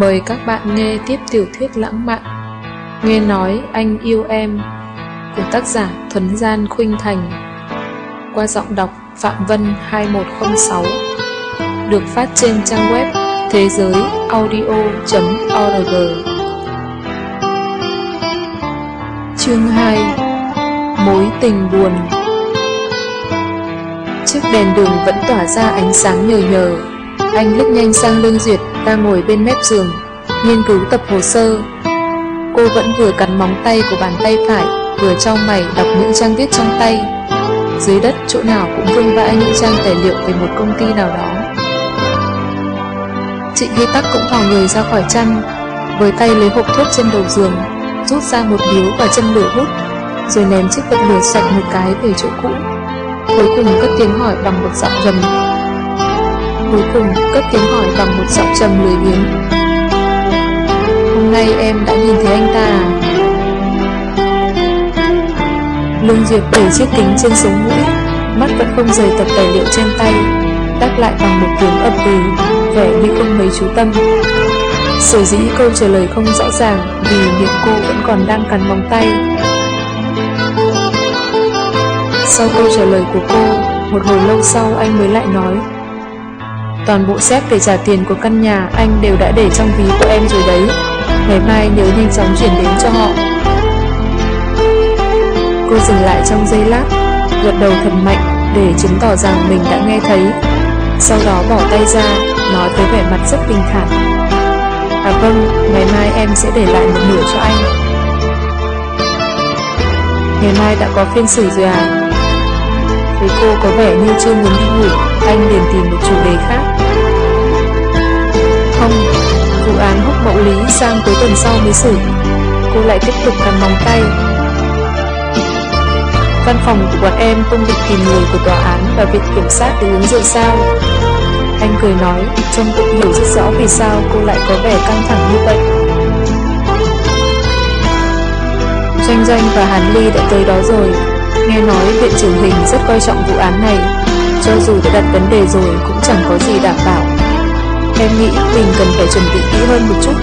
Mời các bạn nghe tiếp tiểu thuyết lãng mạn Nghe nói anh yêu em của tác giả Thuấn Gian Khuynh Thành qua giọng đọc Phạm Vân 2106 được phát trên trang web thế giới audio.org Chương 2 Mối tình buồn. Chiếc đèn đường vẫn tỏa ra ánh sáng nhờ nhờ, Anh lướt nhanh sang Lương Duyệt đang ngồi bên mép giường, nghiên cứu tập hồ sơ. Cô vẫn vừa cắn móng tay của bàn tay phải, vừa trao mày đọc những trang viết trong tay. Dưới đất chỗ nào cũng vương vãi những trang tài liệu về một công ty nào đó. Trịnh Hy Tắc cũng thò người ra khỏi chăn, Với tay lấy hộp thuốc trên đầu giường, Rút ra một điếu và chân lửa hút, Rồi ném chiếc bật lửa sạch một cái về chỗ cũ. Cuối cùng cất tiếng hỏi bằng một giọng rầm. Cuối cùng cất tiếng hỏi bằng một giọng trầm lười biếng. Hôm nay em đã nhìn thấy anh ta à? Lương Diệp để chiếc kính trên sống mũi, Mắt vẫn không rời tập tài liệu trên tay, Đáp lại bằng một tiếng ấp ừ Vẻ như không mấy chú tâm. Sở dĩ câu trả lời không rõ ràng Vì miệng cô vẫn còn đang cắn móng tay. Sau câu trả lời của cô, Một hồi lâu sau anh mới lại nói Toàn bộ xếp để trả tiền của căn nhà Anh đều đã để trong ví của em rồi đấy. Ngày mai nhớ nhanh chóng chuyển đến cho họ. Cô dừng lại trong giây lát Gật đầu thật mạnh Để chứng tỏ rằng mình đã nghe thấy. Sau đó bỏ tay ra Nói với vẻ mặt rất bình thản. À vâng, ngày mai em sẽ để lại một nửa cho anh. Ngày mai đã có phiên xử rồi à? Thấy cô có vẻ như chưa muốn đi ngủ Anh liền tìm một chủ đề khác. Không, vụ án hút mẫu lý sang cuối tuần sau mới xử. Cô lại tiếp tục cầm móng tay. Văn phòng của bọn em không định tìm người của tòa án và viện kiểm sát để uống rượu sao. Anh cười nói Trông cũng hiểu rất rõ vì sao cô lại có vẻ căng thẳng như vậy. Doanh Doanh và Hàn Ly đã tới đó rồi. Nghe nói viện trưởng hình rất coi trọng vụ án này. Cho dù đã đặt vấn đề rồi cũng chẳng có gì đảm bảo. Em nghĩ mình cần phải chuẩn bị kỹ hơn một chút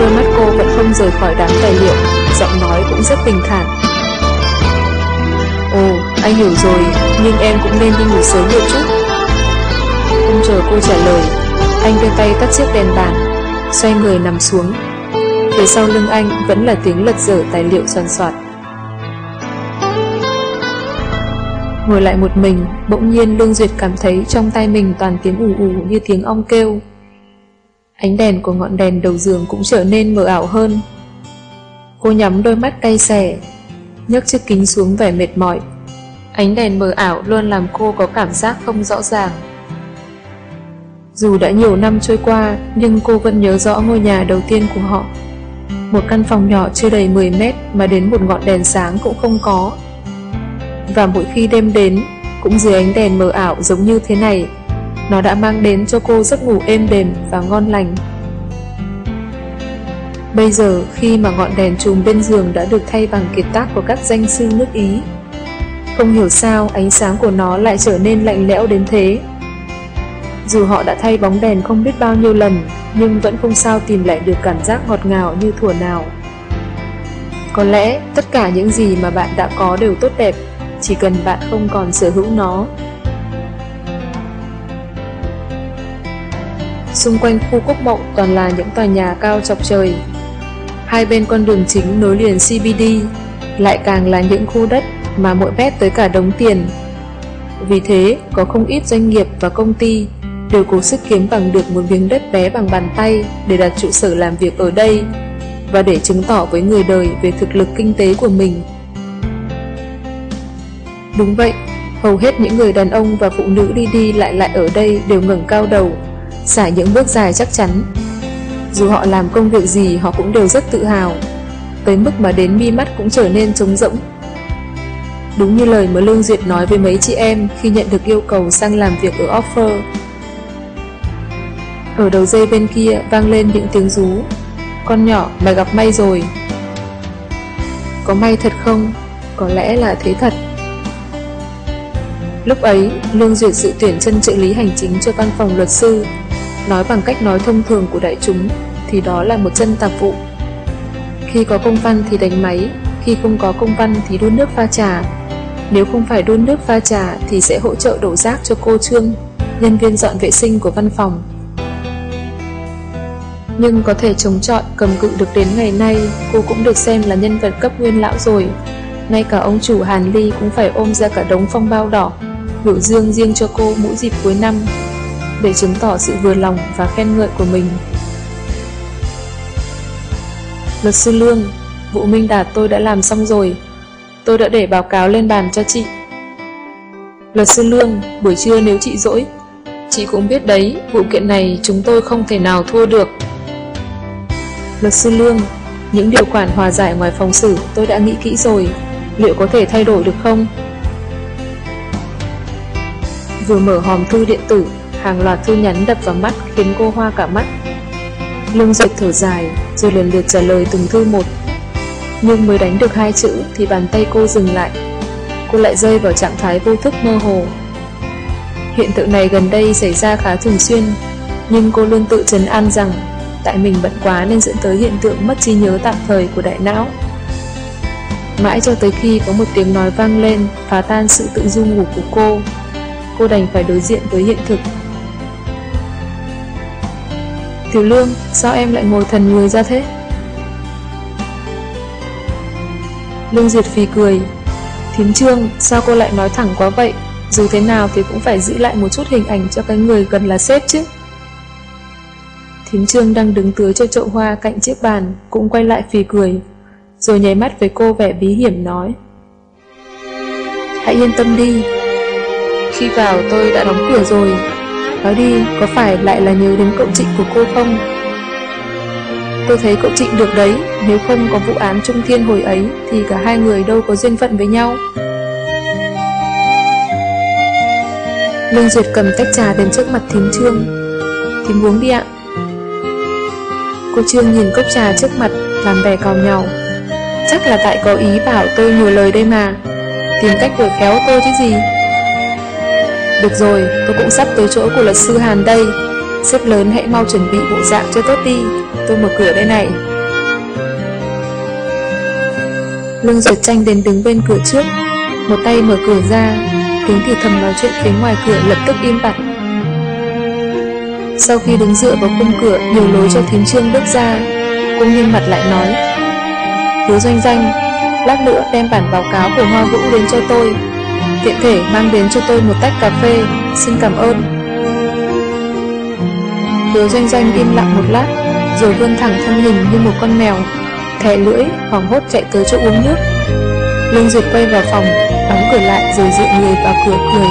Đôi mắt cô vẫn không rời khỏi đám tài liệu Giọng nói cũng rất bình thản Ồ, anh hiểu rồi, nhưng em cũng nên đi ngủ sớm một chút. Không chờ cô trả lời, anh đưa tay tắt chiếc đèn bàn, xoay người nằm xuống. Phía sau lưng anh vẫn là tiếng lật dở tài liệu soàn soạt. Ngồi lại một mình, bỗng nhiên Lương Duyệt cảm thấy trong tay mình toàn tiếng ù ù như tiếng ong kêu. Ánh đèn của ngọn đèn đầu giường cũng trở nên mờ ảo hơn. Cô nhắm đôi mắt cay xẻ, nhấc chiếc kính xuống vẻ mệt mỏi. Ánh đèn mờ ảo luôn làm cô có cảm giác không rõ ràng. Dù đã nhiều năm trôi qua, nhưng cô vẫn nhớ rõ ngôi nhà đầu tiên của họ. Một căn phòng nhỏ chưa đầy 10 mét mà đến một ngọn đèn sáng cũng không có. Và mỗi khi đêm đến, cũng dưới ánh đèn mờ ảo giống như thế này, nó đã mang đến cho cô giấc ngủ êm đềm và ngon lành. Bây giờ khi mà ngọn đèn chùm bên giường đã được thay bằng kiệt tác của các danh sư nước Ý, không hiểu sao ánh sáng của nó lại trở nên lạnh lẽo đến thế. Dù họ đã thay bóng đèn không biết bao nhiêu lần, nhưng vẫn không sao tìm lại được cảm giác ngọt ngào như thuở nào. Có lẽ tất cả những gì mà bạn đã có đều tốt đẹp, chỉ cần bạn không còn sở hữu nó. Xung quanh khu quốc mộng toàn là những tòa nhà cao chọc trời, Hai bên con đường chính nối liền CBD lại càng là những khu đất mà mỗi mét tới cả đống tiền. Vì thế, có không ít doanh nghiệp và công ty đều cố sức kiếm bằng được một miếng đất bé bằng bàn tay để đặt trụ sở làm việc ở đây và để chứng tỏ với người đời về thực lực kinh tế của mình. Đúng vậy, hầu hết những người đàn ông và phụ nữ đi đi lại lại ở đây đều ngẩng cao đầu, xả những bước dài chắc chắn. Dù họ làm công việc gì họ cũng đều rất tự hào Tới mức mà đến mi mắt cũng trở nên trống rỗng. Đúng như lời mà Lương Duyệt nói với mấy chị em Khi nhận được yêu cầu sang làm việc ở offer. Ở đầu dây bên kia vang lên những tiếng rú. Con nhỏ mày gặp may rồi. Có may thật không? Có lẽ là thế thật. Lúc ấy, Lương Duyệt dự tuyển chân trợ lý hành chính cho văn phòng luật sư nói bằng cách nói thông thường của đại chúng thì đó là một chân tạp vụ. Khi có công văn thì đánh máy, khi không có công văn thì đun nước pha trà. Nếu không phải đun nước pha trà thì sẽ hỗ trợ đổ rác cho cô Trương, nhân viên dọn vệ sinh của văn phòng. Nhưng có thể chống chọi cầm cự được đến ngày nay, cô cũng được xem là nhân vật cấp nguyên lão rồi. Ngay cả ông chủ Hàn Ly cũng phải ôm ra cả đống phong bao đỏ, biểu dương riêng cho cô mỗi dịp cuối năm, để chứng tỏ sự vừa lòng và khen ngợi của mình. Luật sư Lương, vụ Minh Đạt tôi đã làm xong rồi. Tôi đã để báo cáo lên bàn cho chị. Luật sư Lương, buổi trưa nếu chị rỗi chị cũng biết đấy, vụ kiện này chúng tôi không thể nào thua được. Luật sư Lương, những điều khoản hòa giải ngoài phòng xử tôi đã nghĩ kỹ rồi, liệu có thể thay đổi được không? Vừa mở hòm thư điện tử, hàng loạt thư nhắn đập vào mắt khiến cô hoa cả mắt. Lương dịch thở dài, rồi lần lượt trả lời từng thư một. Nhưng mới đánh được hai chữ thì bàn tay cô dừng lại. Cô lại rơi vào trạng thái vô thức mơ hồ. Hiện tượng này gần đây xảy ra khá thường xuyên, nhưng cô luôn tự trấn an rằng tại mình bận quá nên dẫn tới hiện tượng mất trí nhớ tạm thời của đại não. Mãi cho tới khi có một tiếng nói vang lên phá tan sự tự du ngủ của cô, cô đành phải đối diện với hiện thực. Tiểu Lương, sao em lại ngồi thần người ra thế? Lương Diệt phì cười. Thím Trương, sao cô lại nói thẳng quá vậy? Dù thế nào thì cũng phải giữ lại một chút hình ảnh cho cái người gần là sếp chứ. Thím Trương đang đứng tưới cho chậu hoa cạnh chiếc bàn, cũng quay lại phì cười, rồi nháy mắt với cô vẻ bí hiểm nói. Hãy yên tâm đi. Khi vào tôi đã đóng cửa rồi. Nói đi, có phải lại là nhớ đến cậu Trịnh của cô không? Tôi thấy cậu Trịnh được đấy, nếu không có vụ án Trung Thiên hồi ấy thì cả hai người đâu có duyên phận với nhau. Lương Duyệt cầm tách trà đến trước mặt thím Trương. Thím uống đi ạ. Cô Trương nhìn cốc trà trước mặt, làm vẻ cào nhau. Chắc là tại có ý bảo tôi nhiều lời đây mà. Tìm cách đuổi khéo tôi chứ gì. Được rồi, tôi cũng sắp tới chỗ của luật sư Hàn đây. Sếp lớn hãy mau chuẩn bị bộ dạng cho tốt đi. Tôi mở cửa đây này. Lương Duyệt tranh đến đứng bên cửa trước, một tay mở cửa ra, tiếng thì thầm nói chuyện phía ngoài cửa lập tức im bặt. Sau khi đứng dựa vào khung cửa nhiều lối cho thím trương bước ra, cô nghiêm mặt lại nói Hứa doanh danh, lát nữa đem bản báo cáo của Hoa Vũ đến cho tôi. Tiện thể mang đến cho tôi một tách cà phê, xin cảm ơn. Hứa doanh danh im lặng một lát, rồi vươn thẳng thân hình như một con mèo, thè lưỡi, hoảng hốt chạy tới chỗ uống nước. Lương Duyệt quay vào phòng, đóng cửa lại rồi dựa người vào cửa cười.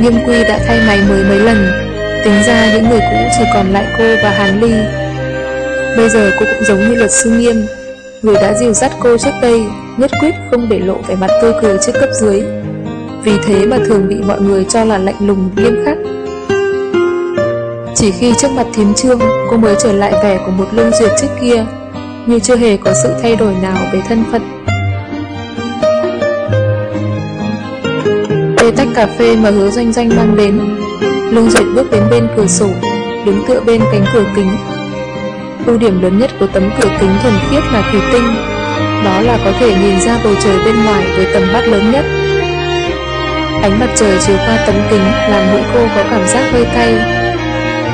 Nghiêm Quy đã thay mày mới mấy lần, tính ra những người cũ chỉ còn lại cô và Hàn Ly. Bây giờ cô cũng giống như luật sư Nghiêm, người đã dìu dắt cô trước đây, nhất quyết không để lộ vẻ mặt tươi cười trước cấp dưới. Vì thế mà thường bị mọi người cho là lạnh lùng, nghiêm khắc. Chỉ khi trước mặt thím trương, cô mới trở lại vẻ của một lương duyệt trước kia, như chưa hề có sự thay đổi nào về thân phận. Bê tách cà phê mà hứa doanh doanh mang đến, lương duyệt bước đến bên cửa sổ, đứng tựa bên cánh cửa kính. Ưu điểm lớn nhất của tấm cửa kính thuần khiết là thủy tinh, đó là có thể nhìn ra bầu trời bên ngoài với tầm mắt lớn nhất. Ánh mặt trời chiếu qua tấm kính làm mũi cô có cảm giác hơi cay.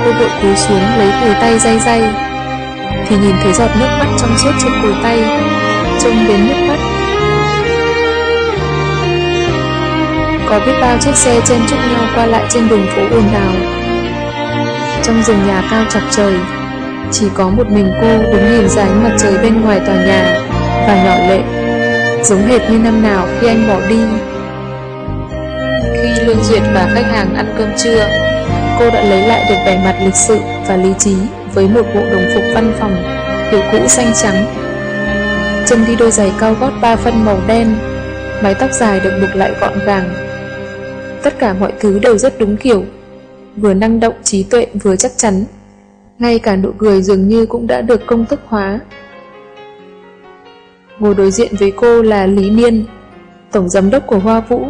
Cô vội cúi xuống lấy cùi tay day day, thì nhìn thấy giọt nước mắt trong suốt trên cùi tay, trông đến nước mắt. Có biết bao chiếc xe chen chúc nhau qua lại trên đường phố ồn ào. Trong rừng nhà cao chọc trời, chỉ có một mình cô đứng nhìn ra ánh mặt trời bên ngoài tòa nhà và nhỏ lệ, giống hệt như năm nào khi anh bỏ đi. Khi Lương Duyệt và khách hàng ăn cơm trưa, cô đã lấy lại được vẻ mặt lịch sự và lý trí với một bộ đồng phục văn phòng kiểu cũ xanh trắng. Chân đi đôi giày cao gót ba phân màu đen, mái tóc dài được buộc lại gọn gàng. Tất cả mọi thứ đều rất đúng kiểu, vừa năng động trí tuệ vừa chắc chắn. Ngay cả nụ cười dường như cũng đã được công thức hóa. Ngồi đối diện với cô là Lý Niên, tổng giám đốc của Hoa Vũ.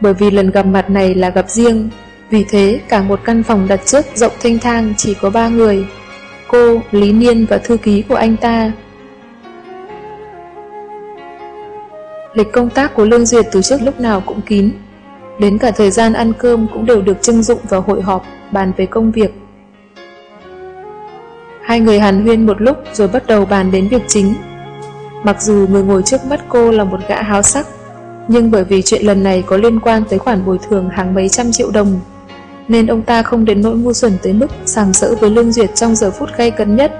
Bởi vì lần gặp mặt này là gặp riêng, Vì thế, cả một căn phòng đặt trước rộng thanh thang chỉ có ba người, cô, Lý Niên và thư ký của anh ta. Lịch công tác của Lương Duyệt từ trước lúc nào cũng kín, đến cả thời gian ăn cơm cũng đều được trưng dụng vào hội họp, bàn về công việc. Hai người hàn huyên một lúc rồi bắt đầu bàn đến việc chính. Mặc dù người ngồi trước mắt cô là một gã háo sắc, nhưng bởi vì chuyện lần này có liên quan tới khoản bồi thường hàng mấy trăm triệu đồng, nên ông ta không đến nỗi ngu xuẩn tới mức sàm sỡ với Lương Duyệt trong giờ phút gay cấn nhất.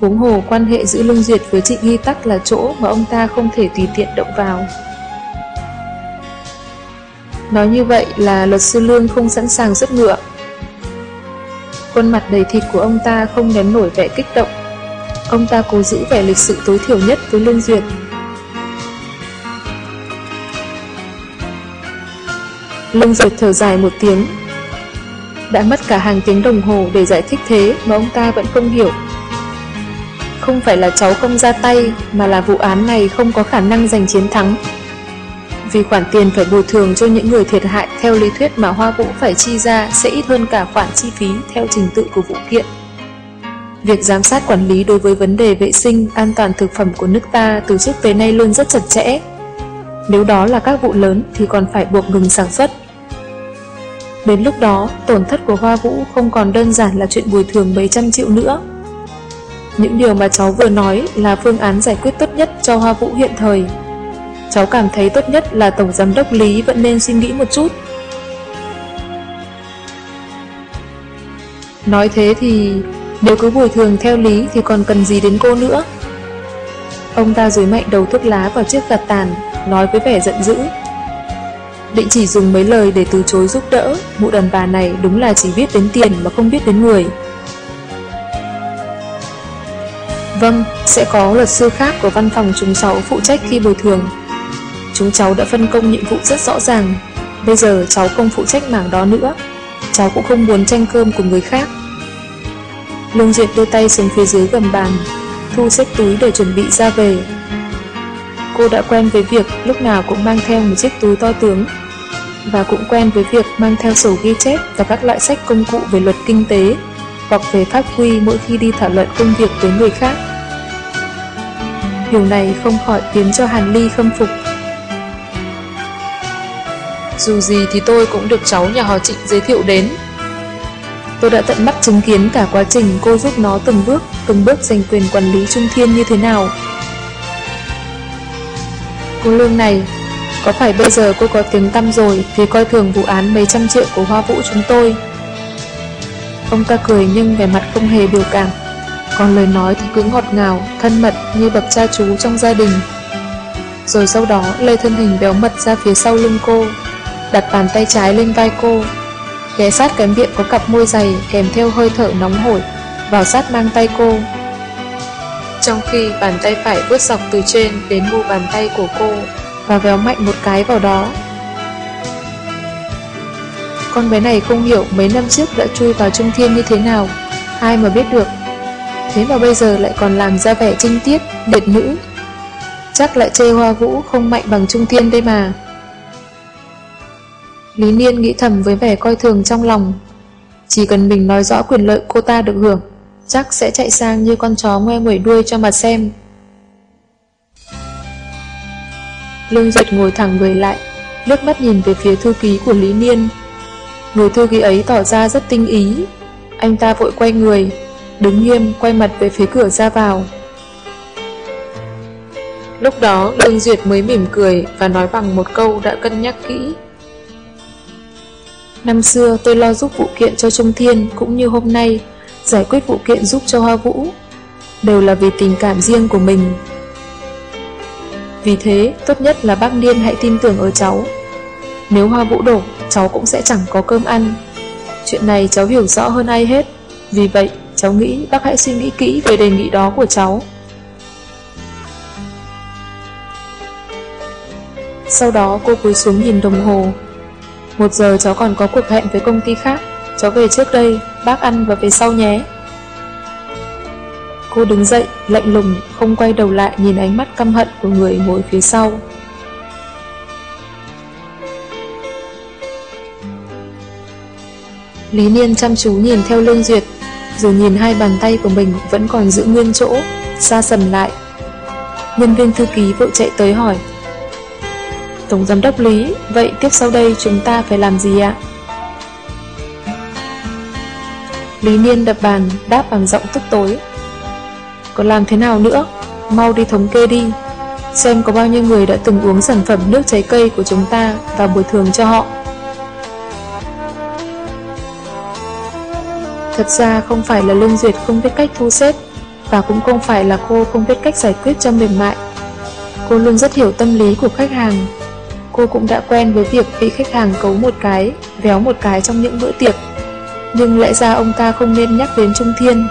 Huống hồ quan hệ giữa Lương Duyệt với chị Nghi Tắc là chỗ mà ông ta không thể tùy tiện động vào. Nói như vậy là luật sư Lương không sẵn sàng rất ngựa. Khuôn mặt đầy thịt của ông ta không nén nổi vẻ kích động. Ông ta cố giữ vẻ lịch sự tối thiểu nhất với Lương Duyệt. Lương Duyệt thở dài một tiếng. Đã mất cả hàng tiếng đồng hồ để giải thích thế mà ông ta vẫn không hiểu. Không phải là cháu không ra tay, mà là vụ án này không có khả năng giành chiến thắng. Vì khoản tiền phải bồi thường cho những người thiệt hại theo lý thuyết mà Hoa Vũ phải chi ra sẽ ít hơn cả khoản chi phí theo trình tự của vụ kiện. Việc giám sát quản lý đối với vấn đề vệ sinh, an toàn thực phẩm của nước ta từ trước tới nay luôn rất chặt chẽ. Nếu đó là các vụ lớn thì còn phải buộc ngừng sản xuất. Đến lúc đó, tổn thất của Hoa Vũ không còn đơn giản là chuyện bồi thường mấy trăm triệu nữa. Những điều mà cháu vừa nói là phương án giải quyết tốt nhất cho Hoa Vũ hiện thời. Cháu cảm thấy tốt nhất là Tổng Giám đốc Lý vẫn nên suy nghĩ một chút. Nói thế thì nếu cứ bồi thường theo lý thì còn cần gì đến cô nữa. Ông ta dưới mạnh đầu thuốc lá vào chiếc gạt tàn, nói với vẻ giận dữ. Định chỉ dùng mấy lời để từ chối giúp đỡ, mụ đàn bà này đúng là chỉ biết đến tiền mà không biết đến người. Vâng, sẽ có luật sư khác của văn phòng chúng cháu phụ trách khi bồi thường. Chúng cháu đã phân công nhiệm vụ rất rõ ràng, bây giờ cháu không phụ trách mảng đó nữa. Cháu cũng không muốn tranh cơm của người khác. Lương Duyệt đưa tay xuống phía dưới gầm bàn, thu xếp túi để chuẩn bị ra về. Cô đã quen với việc lúc nào cũng mang theo một chiếc túi to tướng và cũng quen với việc mang theo sổ ghi chép và các loại sách công cụ về luật kinh tế hoặc về pháp quy mỗi khi đi thảo luận công việc với người khác. Điều này không khỏi khiến cho Hàn Ly khâm phục. Dù gì thì tôi cũng được cháu nhà họ Trịnh giới thiệu đến. Tôi đã tận mắt chứng kiến cả quá trình cô giúp nó từng bước, từng bước giành quyền quản lý Trung Thiên như thế nào. Cô Lương này, có phải bây giờ cô có tiếng tăm rồi thì coi thường vụ án mấy trăm triệu của Hoa Vũ chúng tôi? Ông ta cười nhưng vẻ mặt không hề biểu cảm, còn lời nói thì cứ ngọt ngào, thân mật như bậc cha chú trong gia đình. Rồi sau đó lê thân hình béo mật ra phía sau lưng cô, đặt bàn tay trái lên vai cô, ghé sát cái miệng có cặp môi dày kèm theo hơi thở nóng hổi, vào sát mang tay cô. Trong khi bàn tay phải bước dọc từ trên đến mu bàn tay của cô và véo mạnh một cái vào đó. Con bé này không hiểu mấy năm trước đã chui vào Trung Thiên như thế nào, ai mà biết được. Thế mà bây giờ lại còn làm ra vẻ trinh tiết, điệt nữ. Chắc lại chê hoa vũ không mạnh bằng Trung Thiên đây mà. Lý Niên nghĩ thầm với vẻ coi thường trong lòng. Chỉ cần mình nói rõ quyền lợi cô ta được hưởng, chắc sẽ chạy sang như con chó ngoe nguẩy đuôi cho mà xem. Lương Duyệt ngồi thẳng người lại, nước mắt nhìn về phía thư ký của Lý Niên. Người thư ký ấy tỏ ra rất tinh ý. Anh ta vội quay người, đứng nghiêm quay mặt về phía cửa ra vào. Lúc đó Lương Duyệt mới mỉm cười và nói bằng một câu đã cân nhắc kỹ. Năm xưa tôi lo giúp vụ kiện cho Trung Thiên cũng như hôm nay giải quyết vụ kiện giúp cho Hoa Vũ. Đều là vì tình cảm riêng của mình. Vì thế, tốt nhất là bác Niên hãy tin tưởng ở cháu. Nếu Hoa Vũ đổ, cháu cũng sẽ chẳng có cơm ăn. Chuyện này cháu hiểu rõ hơn ai hết. Vì vậy, cháu nghĩ bác hãy suy nghĩ kỹ về đề nghị đó của cháu. Sau đó cô cúi xuống nhìn đồng hồ một giờ cháu còn có cuộc hẹn với công ty khác Cháu về trước đây Bác ăn và về sau nhé Cô đứng dậy lạnh lùng Không quay đầu lại nhìn ánh mắt căm hận Của người ngồi phía sau Lý Niên chăm chú nhìn theo Lương Duyệt, rồi nhìn hai bàn tay của mình vẫn còn giữ nguyên chỗ, xa sầm lại. Nhân viên thư ký vội chạy tới hỏi. Tổng giám đốc Lý, vậy tiếp sau đây chúng ta phải làm gì ạ? Lý Niên đập bàn, đáp bằng giọng tức tối. Còn làm thế nào nữa? Mau đi thống kê đi. Xem có bao nhiêu người đã từng uống sản phẩm nước trái cây của chúng ta và bồi thường cho họ. Thật ra không phải là Lương Duyệt không biết cách thu xếp và cũng không phải là cô không biết cách giải quyết cho mềm mại. Cô luôn rất hiểu tâm lý của khách hàng. Cô cũng đã quen với việc bị khách hàng cấu một cái, véo một cái trong những bữa tiệc. Nhưng lẽ ra ông ta không nên nhắc đến Trung Thiên.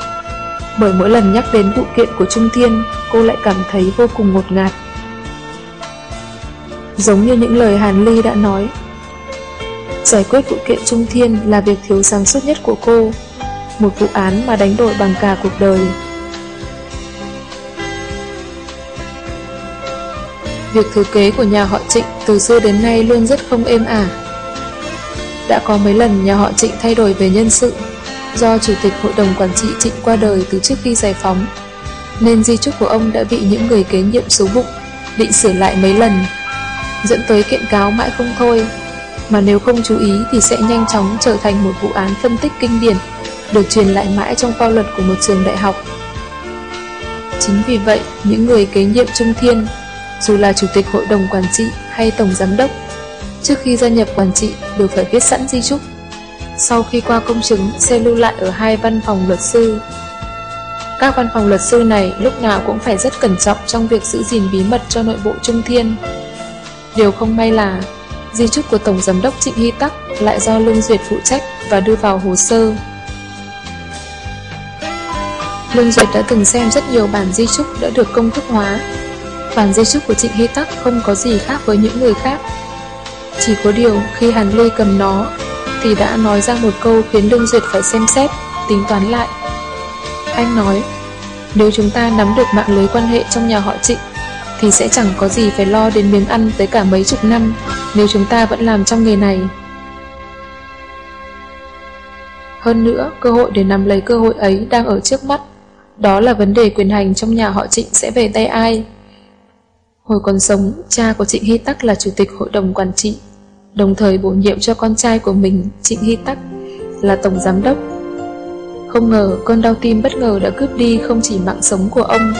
Bởi mỗi lần nhắc đến vụ kiện của Trung Thiên, cô lại cảm thấy vô cùng ngột ngạt. Giống như những lời Hàn Ly đã nói, giải quyết vụ kiện Trung Thiên là việc thiếu sáng suốt nhất của cô, một vụ án mà đánh đổi bằng cả cuộc đời. Việc thừa kế của nhà họ Trịnh từ xưa đến nay luôn rất không êm ả. Đã có mấy lần nhà họ Trịnh thay đổi về nhân sự do Chủ tịch Hội đồng Quản trị Trịnh qua đời từ trước khi giải phóng, nên di trúc của ông đã bị những người kế nhiệm xấu bụng, định sửa lại mấy lần, dẫn tới kiện cáo mãi không thôi, mà nếu không chú ý thì sẽ nhanh chóng trở thành một vụ án phân tích kinh điển, được truyền lại mãi trong kho luật của một trường đại học. Chính vì vậy, những người kế nhiệm Trung Thiên, dù là Chủ tịch Hội đồng Quản trị hay Tổng Giám đốc, trước khi gia nhập quản trị đều phải viết sẵn di chúc sau khi qua công chứng sẽ lưu lại ở hai văn phòng luật sư. Các văn phòng luật sư này lúc nào cũng phải rất cẩn trọng trong việc giữ gìn bí mật cho nội bộ Trung Thiên. Điều không may là di chúc của Tổng Giám đốc Trịnh Hy Tắc lại do Lương Duyệt phụ trách và đưa vào hồ sơ. Lương Duyệt đã từng xem rất nhiều bản di chúc đã được công thức hóa. Bản dây chúc của Trịnh Hy Tắc không có gì khác với những người khác. Chỉ có điều khi Hàn Lê cầm nó thì đã nói ra một câu khiến Lương Duyệt phải xem xét, tính toán lại. Anh nói, nếu chúng ta nắm được mạng lưới quan hệ trong nhà họ Trịnh, thì sẽ chẳng có gì phải lo đến miếng ăn tới cả mấy chục năm nếu chúng ta vẫn làm trong nghề này. Hơn nữa, cơ hội để nắm lấy cơ hội ấy đang ở trước mắt. Đó là vấn đề quyền hành trong nhà họ Trịnh sẽ về tay ai. Hồi còn sống, cha của Trịnh Hy Tắc là chủ tịch hội đồng quản trị đồng thời bổ nhiệm cho con trai của mình, Trịnh Hy Tắc, là tổng giám đốc. Không ngờ cơn đau tim bất ngờ đã cướp đi không chỉ mạng sống của ông,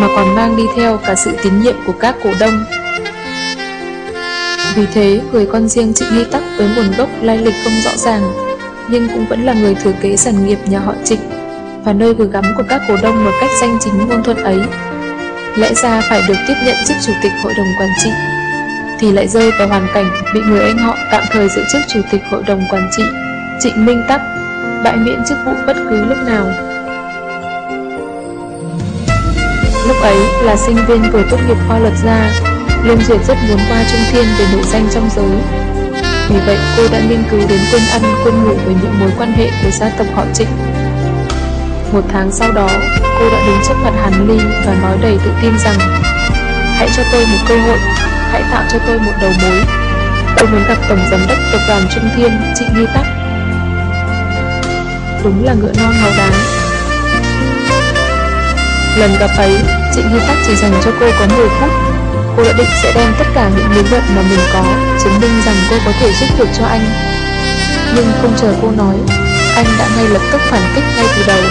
mà còn mang đi theo cả sự tín nhiệm của các cổ đông. Vì thế, người con riêng Trịnh Hy Tắc với nguồn gốc lai lịch không rõ ràng, nhưng cũng vẫn là người thừa kế sản nghiệp nhà họ Trịnh và nơi gửi gắm của các cổ đông một cách danh chính ngôn thuận ấy. Lẽ ra phải được tiếp nhận chức chủ tịch hội đồng quản trị thì lại rơi vào hoàn cảnh bị người anh họ tạm thời giữ chức chủ tịch hội đồng quản trị Trịnh Minh Tắc bãi miễn chức vụ bất cứ lúc nào. Lúc ấy là sinh viên vừa tốt nghiệp khoa luật ra, Lương Duyệt rất muốn qua Trung Thiên để nổi danh trong giới. Vì vậy cô đã nghiên cứu đến quân ăn, quân ngủ với những mối quan hệ của gia tộc họ Trịnh. Một tháng sau đó, cô đã đứng trước mặt Hàn Ly và nói đầy tự tin rằng Hãy cho tôi một cơ hội hãy tạo cho tôi một đầu mối. Tôi muốn gặp Tổng Giám đốc Tập đoàn Trung Thiên, Trịnh Nghi Tắc. Đúng là ngựa non máu đá. Lần gặp ấy, Trịnh Nghi Tắc chỉ dành cho cô có 10 phút. Cô đã định sẽ đem tất cả những lý luận mà mình có, chứng minh rằng cô có thể giúp được cho anh. Nhưng không chờ cô nói, anh đã ngay lập tức phản kích ngay từ đầu.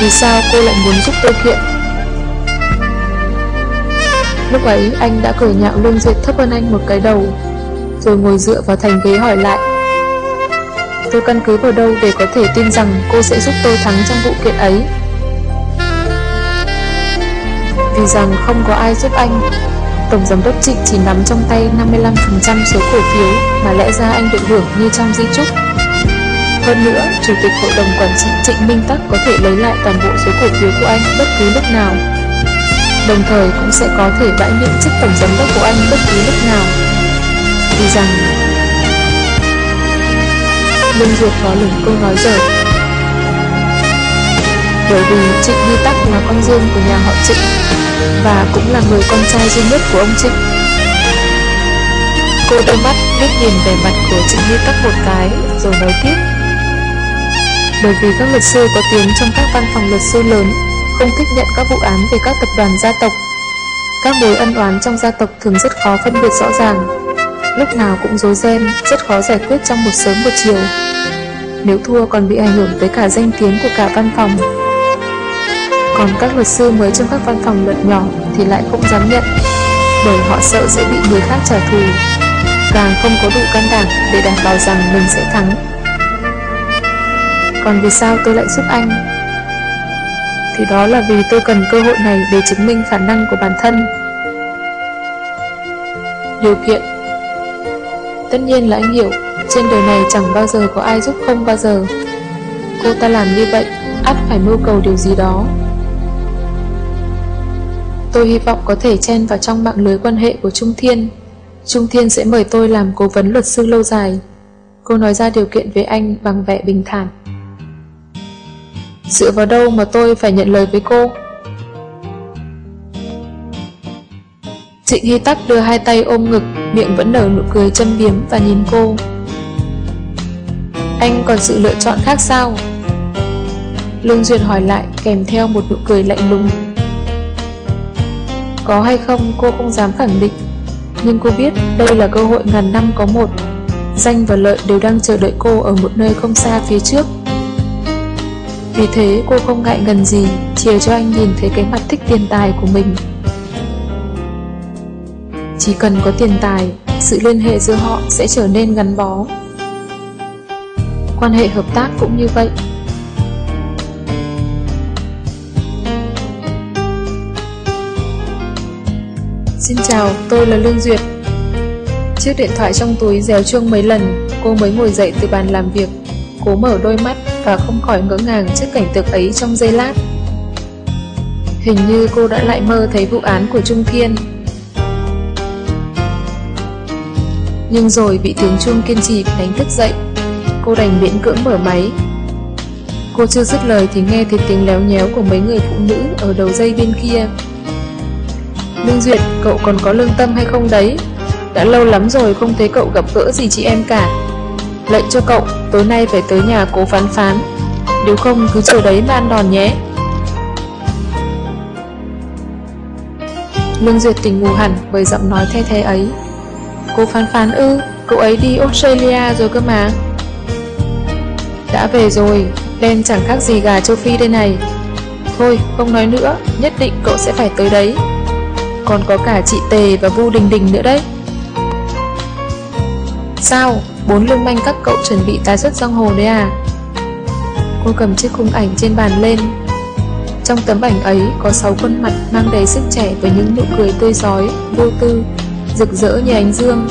Vì sao cô lại muốn giúp tôi kiện? Lúc ấy, anh đã cười nhạo lương duyệt thấp hơn anh một cái đầu, Rồi ngồi dựa vào thành ghế hỏi lại. Tôi căn cứ vào đâu để có thể tin rằng cô sẽ giúp tôi thắng trong vụ kiện ấy? Vì rằng không có ai giúp anh, Tổng giám đốc Trịnh chỉ nắm trong tay 55% số cổ phiếu mà lẽ ra anh được hưởng như trong di trúc. Hơn nữa, Chủ tịch Hội đồng Quản trị Trịnh Minh Tắc có thể lấy lại toàn bộ số cổ phiếu của anh bất cứ lúc nào đồng thời cũng sẽ có thể bãi nhiệm chức tổng giám đốc của anh bất cứ lúc nào. Vì rằng Lương Duyệt có lửng câu nói dở Bởi vì Trịnh minh Tắc là con riêng của nhà họ Trịnh và cũng là người con trai duy nhất của ông Trịnh. Cô đôi mắt liếc nhìn về mặt của Trịnh Như Tắc một cái rồi nói tiếp bởi vì các luật sư có tiếng trong các văn phòng luật sư lớn không thích nhận các vụ án về các tập đoàn gia tộc. Các mối ân oán trong gia tộc thường rất khó phân biệt rõ ràng. Lúc nào cũng rối ren, rất khó giải quyết trong một sớm một chiều. Nếu thua còn bị ảnh hưởng tới cả danh tiếng của cả văn phòng. Còn các luật sư mới trong các văn phòng luật nhỏ thì lại không dám nhận bởi họ sợ sẽ bị người khác trả thù. Càng không có đủ can đảm để đảm bảo rằng mình sẽ thắng. Còn vì sao tôi lại giúp anh? Thì đó là vì tôi cần cơ hội này để chứng minh khả năng của bản thân. Điều kiện Tất nhiên là anh hiểu, trên đời này chẳng bao giờ có ai giúp không bao giờ. Cô ta làm như vậy, ắt phải mưu cầu điều gì đó. Tôi hy vọng có thể chen vào trong mạng lưới quan hệ của Trung Thiên Trung Thiên sẽ mời tôi làm cố vấn luật sư lâu dài. Cô nói ra điều kiện với anh bằng vẻ bình thản. Dựa vào đâu mà tôi phải nhận lời với cô? Trịnh Hy Tắc đưa hai tay ôm ngực, miệng vẫn nở nụ cười châm biếm và nhìn cô. Anh còn sự lựa chọn khác sao? Lương Duyệt hỏi lại kèm theo một nụ cười lạnh lùng. Có hay không cô không dám khẳng định nhưng cô biết đây là cơ hội ngàn năm có một. Danh và lợi đều đang chờ đợi cô ở một nơi không xa phía trước. Vì thế cô không ngại ngần gì chia cho anh nhìn thấy cái mặt thích tiền tài của mình. Chỉ cần có tiền tài, sự liên hệ giữa họ sẽ trở nên gắn bó. Quan hệ hợp tác cũng như vậy. Xin chào, tôi là Lương Duyệt. Chiếc điện thoại trong túi réo chuông mấy lần, cô mới ngồi dậy từ bàn làm việc, cố mở đôi mắt và không khỏi ngỡ ngàng trước cảnh tượng ấy trong giây lát. Hình như cô đã lại mơ thấy vụ án của Trung Thiên. Nhưng rồi bị tiếng chuông kiên trì đánh thức dậy, cô đành miễn cưỡng mở máy. Cô chưa dứt lời thì nghe thấy tiếng léo nhéo của mấy người phụ nữ ở đầu dây bên kia. Lương Duyệt, cậu còn có lương tâm hay không đấy? Đã lâu lắm rồi không thấy cậu gặp gỡ gì chị em cả. Lệnh cho cậu, tối nay phải tới nhà cố phán phán. Nếu không cứ chờ đấy mà ăn đòn nhé. Lương Duyệt tỉnh ngủ hẳn bởi giọng nói thay thế ấy. Cô phán phán ư, cậu ấy đi Australia rồi cơ mà. Đã về rồi, đen chẳng khác gì gà châu Phi đây này. Thôi, không nói nữa, nhất định cậu sẽ phải tới đấy còn có cả chị Tề và Vu Đình Đình nữa đấy. Sao? Bốn lương manh các cậu chuẩn bị tái xuất giang hồ đấy à? Cô cầm chiếc khung ảnh trên bàn lên. Trong tấm ảnh ấy có 6 khuôn mặt mang đầy sức trẻ với những nụ cười tươi giói, vô tư, rực rỡ như ánh dương.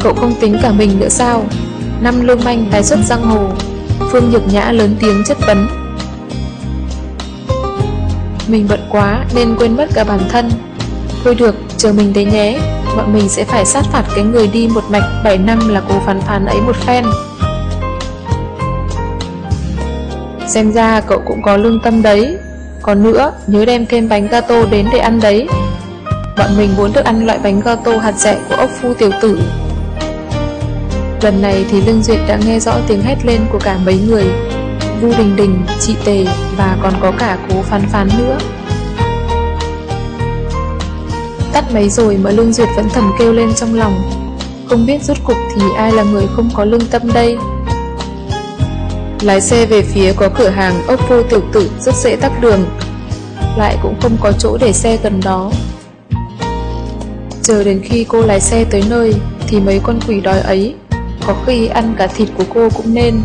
Cậu không tính cả mình nữa sao? Năm lương manh tái xuất giang hồ, Phương Nhược Nhã lớn tiếng chất vấn. Mình bận quá nên quên mất cả bản thân Thôi được, chờ mình đấy nhé Bọn mình sẽ phải sát phạt cái người đi một mạch 7 năm là cố phán phán ấy một phen. Xem ra cậu cũng có lương tâm đấy. Còn nữa, nhớ đem thêm bánh gato đến để ăn đấy. Bọn mình muốn được ăn loại bánh gato hạt rẻ của ốc phu tiểu tử. Lần này thì Lương Duyệt đã nghe rõ tiếng hét lên của cả mấy người. Vu Đình Đình, chị Tề và còn có cả cố phán phán nữa. Tắt máy rồi mà Lương Duyệt vẫn thầm kêu lên trong lòng. Không biết rốt cục thì ai là người không có lương tâm đây. Lái xe về phía có cửa hàng ốc tiểu tử rất dễ tắt đường, lại cũng không có chỗ để xe gần đó. Chờ đến khi cô lái xe tới nơi thì mấy con quỷ đói ấy, có khi ăn cả thịt của cô cũng nên.